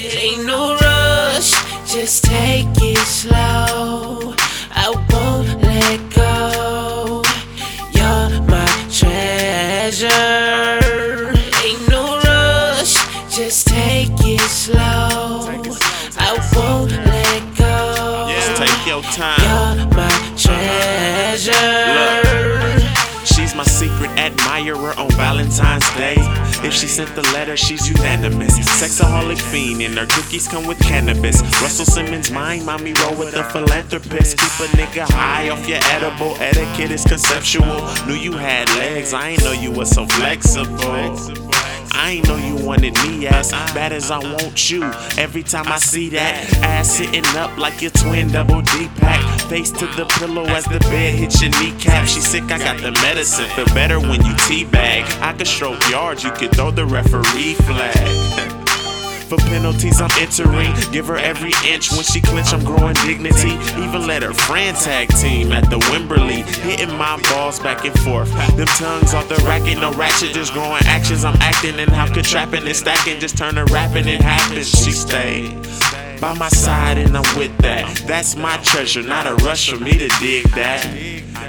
It ain't no rush, just take it slow. I won't let go. You're my treasure. Ain't no rush, just take it slow. I won't let go. Just take your time. You're my treasure. My secret admirer on Valentine's Day. If she sent the letter, she's unanimous. Sexaholic fiend, and her cookies come with cannabis. Russell Simmons, mine, mommy roll with a philanthropist. Keep a nigga high off your edible. Etiquette is conceptual. Knew you had legs, I ain't know you were so flexible. I ain't know you wanted me as bad as I want you. Every time I see that ass sitting up like your twin double D pack. Face to the pillow as the bed hits your kneecap. She sick, I got the medicine. Feel better when you teabag. I could stroke yards, you could throw the referee flag. For penalties, I'm entering. Give her every inch. When she clinch, I'm growing dignity. Even let her friend tag team at the Wimbledon. Hitting my balls back and forth. Them tongues off the racket, no ratchet, just growing actions. I'm acting and how could trapping and stacking just turn to rapping. It happens. She stayed by my side and I'm with that. That's my treasure, not a rush for me to dig that.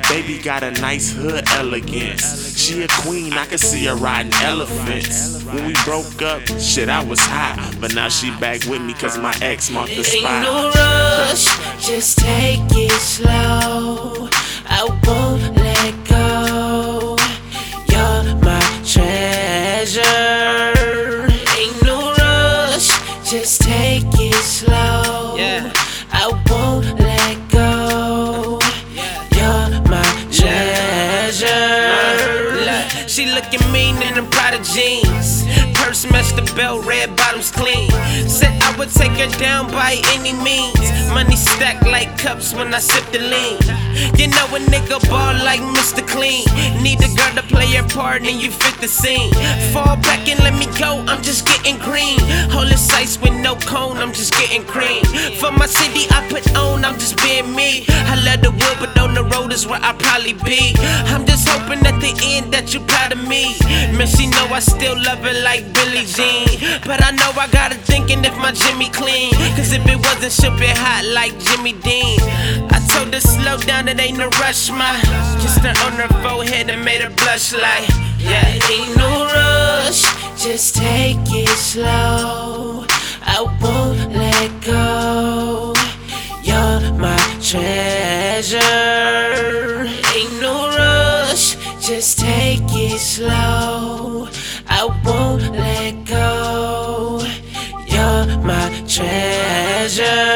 Baby got a nice hood elegance. She a queen, I can see her riding elephants. When we broke up, shit, I was hot. But now she back with me cause my ex marked the It ain't spot. no rush, just take it slow. I won't let go. I won't looking mean in them Prada jeans. Purse match the belt, red bottoms clean. Said I would take her down by any means. Money stacked like cups when I sip the lean. You know a nigga ball like Mr. Clean. Need a girl to play her part and you fit the scene. Fall back and let me go, I'm just getting green. This ice with no cone, I'm just getting cream. For my city, I put on, I'm just being me. Love the wood, but on the road is where I probably be. I'm just hoping at the end that you proud of me. Man, she know I still love her like Billie Jean. But I know I got her thinking if my Jimmy clean. Cause if it wasn't, she'll be hot like Jimmy Dean. I told her slow down, it ain't no rush, my. Kissed her on her forehead and made her blush like, yeah. It ain't no rush, just take it my treasure.